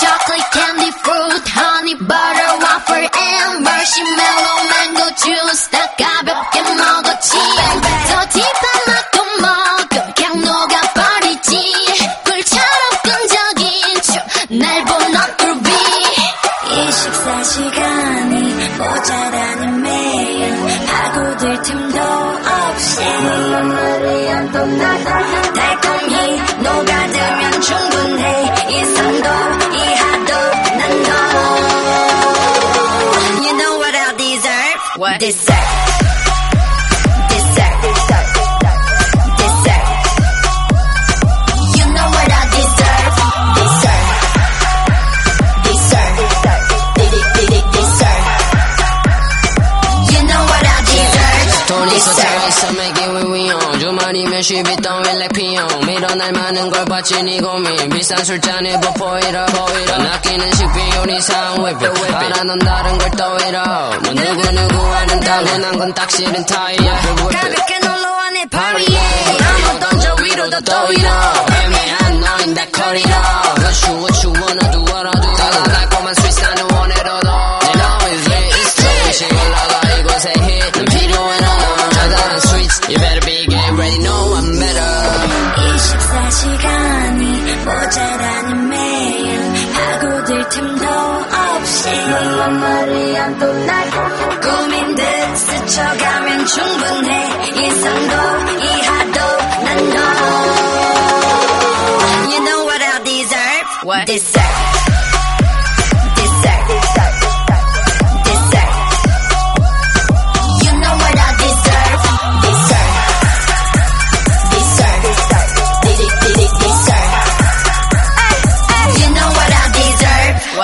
chocolate candy fruit honey butter waffle and marshmallow mango juice 다 가볍게 먹었지 더 맛도 먹어 그냥 녹아버리지 꿀처럼 끈적인 춤날 보는 꿀비 이 식사 시간이 모자라는 매일 파고들 틈도 없이 달콤히 dessert. Deserve? 돈 있어 차 있어 make it we we on 주말이면 떠왜 like 피용 밀어날 많은 걸 봤지 니 고민. 비싼 술잔에 버퍼이라 아끼는 식비 요리상 웨비 알아 넌 다른 걸 떠이라. 뭐 누구 누구와는 다분한 건딱 싫은 타이야 가볍게 놀러와 내 파리에 아무 던져 위로도 떠이라 애매한 너인 다 커리라 What you what you wanna do what I do 다가 달콤한 스윗사 모자라는 매일 파고들 틈도 없이 꾸민 듯 스쳐가면 충분해 이상도 이하도 난너 You know what I deserve? What? Deserve Deserve deserve?